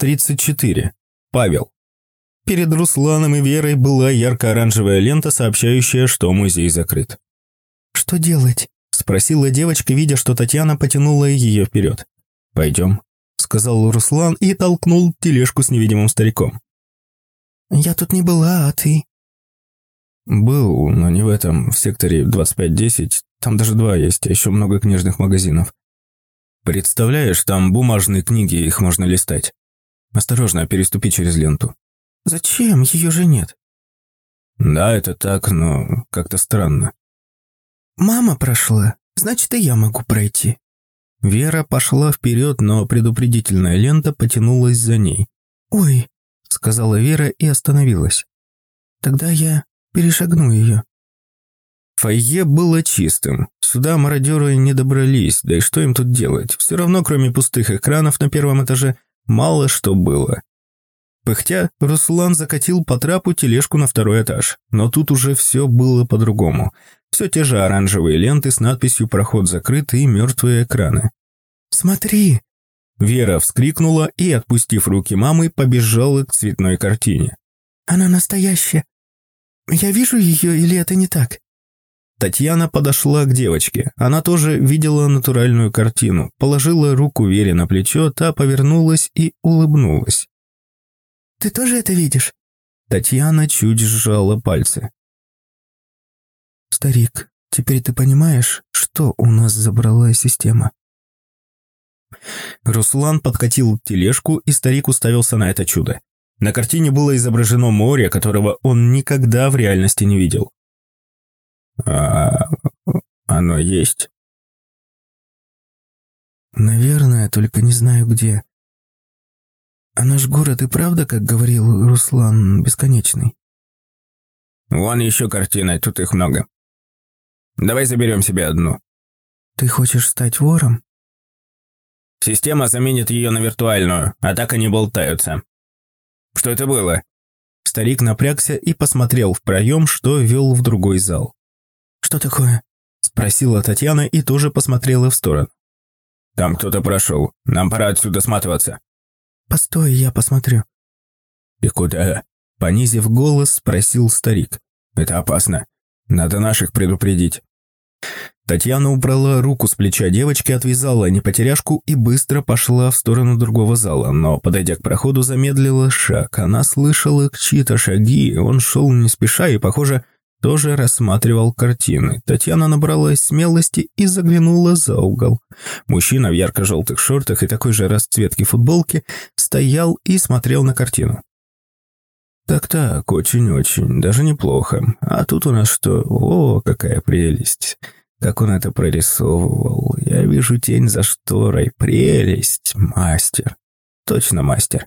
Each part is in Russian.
34. Павел. Перед Русланом и Верой была ярко-оранжевая лента, сообщающая, что музей закрыт. «Что делать?» – спросила девочка, видя, что Татьяна потянула ее вперед. «Пойдем», – сказал Руслан и толкнул тележку с невидимым стариком. «Я тут не была, а ты?» «Был, но не в этом, в секторе 2510. Там даже два есть, а еще много книжных магазинов. Представляешь, там бумажные книги, их можно листать. Осторожно, переступи через ленту». «Зачем? Ее же нет». «Да, это так, но как-то странно». «Мама прошла, значит, и я могу пройти». Вера пошла вперед, но предупредительная лента потянулась за ней. «Ой», — сказала Вера и остановилась. «Тогда я перешагну ее». Фойе было чистым. Сюда мародеры не добрались, да и что им тут делать? Все равно, кроме пустых экранов на первом этаже, мало что было. Пыхтя, Руслан закатил по трапу тележку на второй этаж. Но тут уже все было по-другому. Все те же оранжевые ленты с надписью «Проход закрыт» и мертвые экраны. «Смотри!» Вера вскрикнула и, отпустив руки мамы, побежала к цветной картине. «Она настоящая. Я вижу ее или это не так?» Татьяна подошла к девочке. Она тоже видела натуральную картину. Положила руку Вере на плечо, та повернулась и улыбнулась. «Ты тоже это видишь?» Татьяна чуть сжала пальцы. «Старик, теперь ты понимаешь, что у нас забрала система?» Руслан подкатил тележку, и старик уставился на это чудо. На картине было изображено море, которого он никогда в реальности не видел. «А оно есть?» «Наверное, только не знаю где. А наш город и правда, как говорил Руслан, бесконечный?» «Вон еще картины, тут их много. Давай заберем себе одну». «Ты хочешь стать вором?» «Система заменит ее на виртуальную, а так они болтаются». «Что это было?» Старик напрягся и посмотрел в проем, что вел в другой зал. «Что такое?» – спросила Татьяна и тоже посмотрела в сторону. «Там кто-то прошел. Нам пора отсюда сматываться». «Постой, я посмотрю». «И куда?» – понизив голос, спросил старик. «Это опасно. Надо наших предупредить». Татьяна убрала руку с плеча девочки, отвязала непотеряшку и быстро пошла в сторону другого зала, но, подойдя к проходу, замедлила шаг. Она слышала чьи-то шаги, он шел не спеша и, похоже, тоже рассматривал картины. Татьяна набралась смелости и заглянула за угол. Мужчина в ярко-желтых шортах и такой же расцветки футболки стоял и смотрел на картину. «Так-так, очень-очень, даже неплохо. А тут у нас что? О, какая прелесть! Как он это прорисовывал. Я вижу тень за шторой. Прелесть! Мастер! Точно мастер!»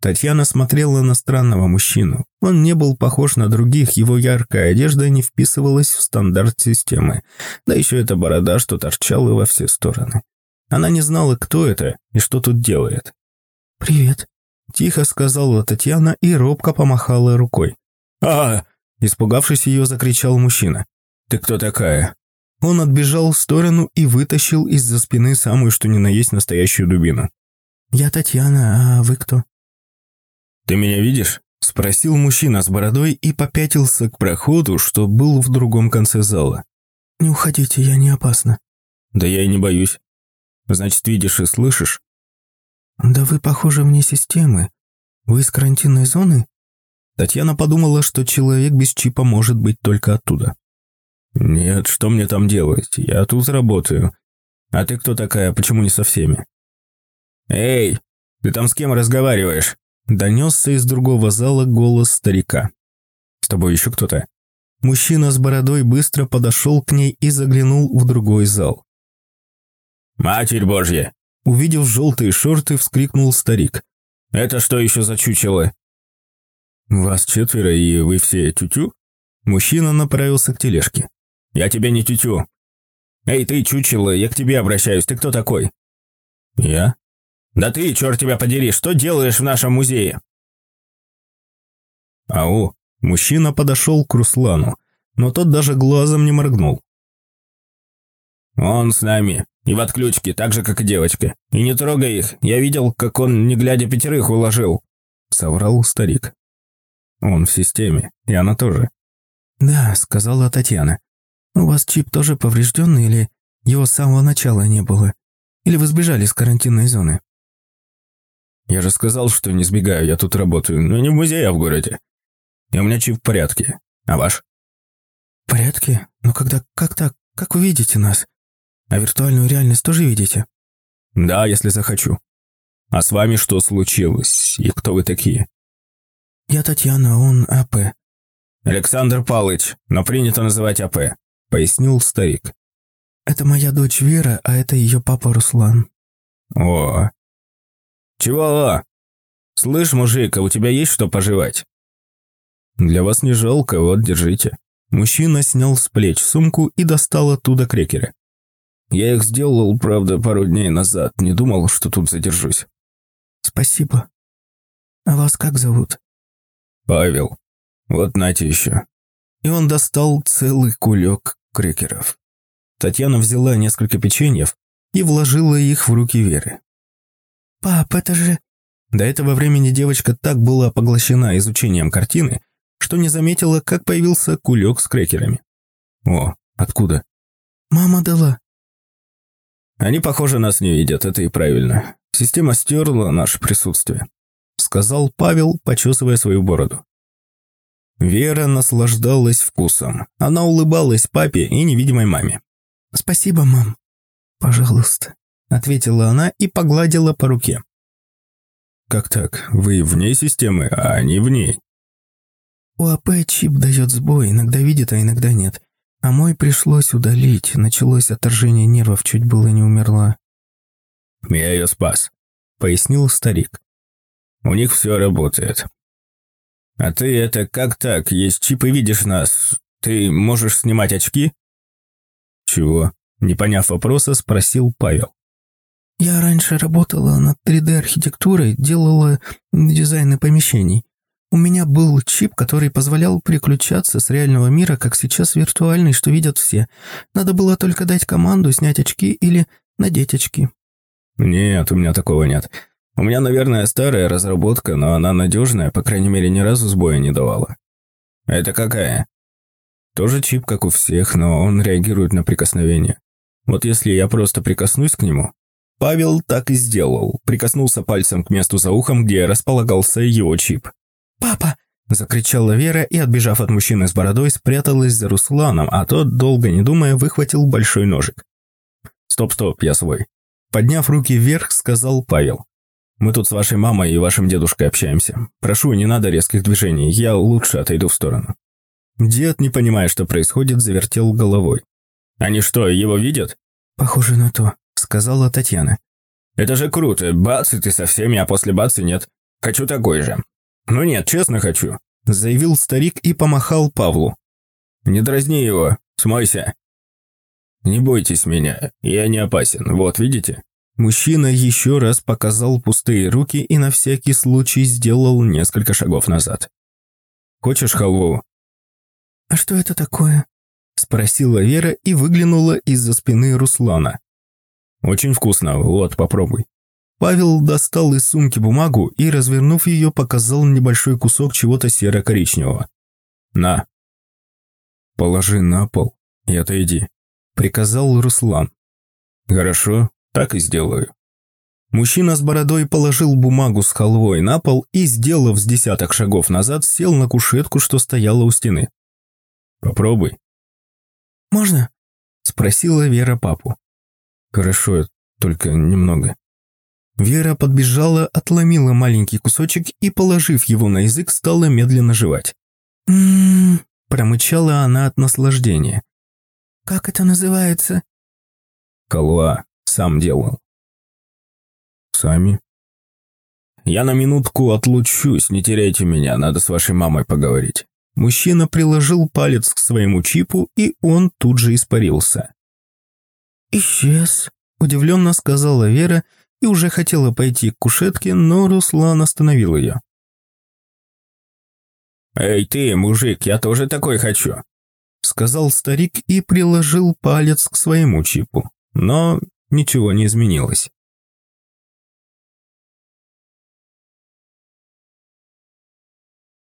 Татьяна смотрела на странного мужчину. Он не был похож на других, его яркая одежда не вписывалась в стандарт системы. Да еще эта борода, что торчала во все стороны. Она не знала, кто это и что тут делает. «Привет», – тихо сказала Татьяна и робко помахала рукой. а Испугавшись ее, закричал мужчина. «Ты кто такая?» Он отбежал в сторону и вытащил из-за спины самую что ни на есть настоящую дубину. «Я Татьяна, а вы кто?» «Ты меня видишь?» – спросил мужчина с бородой и попятился к проходу, что был в другом конце зала. «Не уходите, я не опасна». «Да я и не боюсь. Значит, видишь и слышишь?» «Да вы похожи вне системы. Вы из карантинной зоны?» Татьяна подумала, что человек без чипа может быть только оттуда. «Нет, что мне там делать? Я тут работаю. А ты кто такая, почему не со всеми?» «Эй, ты там с кем разговариваешь?» Донесся из другого зала голос старика. «С тобой еще кто-то?» Мужчина с бородой быстро подошел к ней и заглянул в другой зал. «Матерь Божья!» Увидев желтые шорты, вскрикнул старик. «Это что еще за чучело?» «Вас четверо, и вы все тютю?» Мужчина направился к тележке. «Я тебя не тютю. Эй, ты, чучело, я к тебе обращаюсь, ты кто такой?» «Я?» «Да ты, черт тебя подери, что делаешь в нашем музее?» Ау, мужчина подошел к Руслану, но тот даже глазом не моргнул. «Он с нами. И в отключке, так же, как и девочка. И не трогай их, я видел, как он, не глядя, пятерых уложил. Соврал старик. Он в системе, и она тоже. «Да», — сказала Татьяна. «У вас чип тоже поврежденный или его с самого начала не было? Или вы сбежали с карантинной зоны?» «Я же сказал, что не сбегаю, я тут работаю, но не в музее, а в городе. И у меня чип в порядке. А ваш?» «В порядке? Но когда... Как так? Как вы видите нас? А виртуальную реальность тоже видите?» «Да, если захочу. А с вами что случилось? И кто вы такие?» «Я Татьяна, а он АП. «Александр Палыч, но принято называть АП», — пояснил старик. «Это моя дочь Вера, а это ее папа Руслан». «О, чего? Слышь, мужик, а у тебя есть что пожевать?» «Для вас не жалко, вот, держите». Мужчина снял с плеч сумку и достал оттуда крекеры. «Я их сделал, правда, пару дней назад, не думал, что тут задержусь». «Спасибо. А вас как зовут?» «Павел». Вот нате еще. И он достал целый кулек крекеров. Татьяна взяла несколько печеньев и вложила их в руки Веры. «Пап, это же...» До этого времени девочка так была поглощена изучением картины, что не заметила, как появился кулек с крекерами. «О, откуда?» «Мама дала». «Они, похоже, нас не видят, это и правильно. Система стерла наше присутствие», — сказал Павел, почесывая свою бороду. Вера наслаждалась вкусом. Она улыбалась папе и невидимой маме. «Спасибо, мам. Пожалуйста», — ответила она и погладила по руке. «Как так? Вы вне системы, а они в ней?» «У АП чип дает сбой, иногда видит, а иногда нет. А мой пришлось удалить, началось отторжение нервов, чуть было не умерла». «Я ее спас», — пояснил старик. «У них все работает. «А ты это как так? Есть чип и видишь нас. Ты можешь снимать очки?» «Чего?» Не поняв вопроса, спросил Павел. «Я раньше работала над 3D-архитектурой, делала дизайны помещений. У меня был чип, который позволял переключаться с реального мира, как сейчас виртуальный, что видят все. Надо было только дать команду снять очки или надеть очки». «Нет, у меня такого нет. У меня, наверное, старая разработка, но она надежная, по крайней мере, ни разу сбоя не давала. Это какая? Тоже чип, как у всех, но он реагирует на прикосновение. Вот если я просто прикоснусь к нему... Павел так и сделал, прикоснулся пальцем к месту за ухом, где располагался его чип. «Папа!» – закричала Вера и, отбежав от мужчины с бородой, спряталась за Русланом, а тот, долго не думая, выхватил большой ножик. «Стоп-стоп, я свой». Подняв руки вверх, сказал Павел. Мы тут с вашей мамой и вашим дедушкой общаемся. Прошу, не надо резких движений, я лучше отойду в сторону». Дед, не понимая, что происходит, завертел головой. «Они что, его видят?» «Похоже на то», — сказала Татьяна. «Это же круто. Бац, и ты со всеми, а после бац и нет. Хочу такой же». «Ну нет, честно хочу», — заявил старик и помахал Павлу. «Не дразни его. Смойся». «Не бойтесь меня. Я не опасен. Вот, видите?» Мужчина еще раз показал пустые руки и на всякий случай сделал несколько шагов назад. «Хочешь халву?» «А что это такое?» – спросила Вера и выглянула из-за спины Руслана. «Очень вкусно, вот, попробуй». Павел достал из сумки бумагу и, развернув ее, показал небольшой кусок чего-то серо-коричневого. «На». «Положи на пол и отойди», – приказал Руслан. «Хорошо, так и сделаю». Мужчина с бородой положил бумагу с халвой на пол и, сделав с десяток шагов назад, сел на кушетку, что стояла у стены. «Попробуй». «Можно?» – спросила Вера папу. «Хорошо, только немного». Вера подбежала, отломила маленький кусочек и, положив его на язык, стала медленно жевать. «М-м-м», промычала она от наслаждения. «Как это называется?» «Халва», сам делал. Сами? Я на минутку отлучусь, не теряйте меня, надо с вашей мамой поговорить. Мужчина приложил палец к своему чипу, и он тут же испарился. «Исчез», – удивленно сказала Вера и уже хотела пойти к кушетке, но Руслан остановил ее. «Эй ты, мужик, я тоже такой хочу», – сказал старик и приложил палец к своему чипу. Но ничего не изменилось.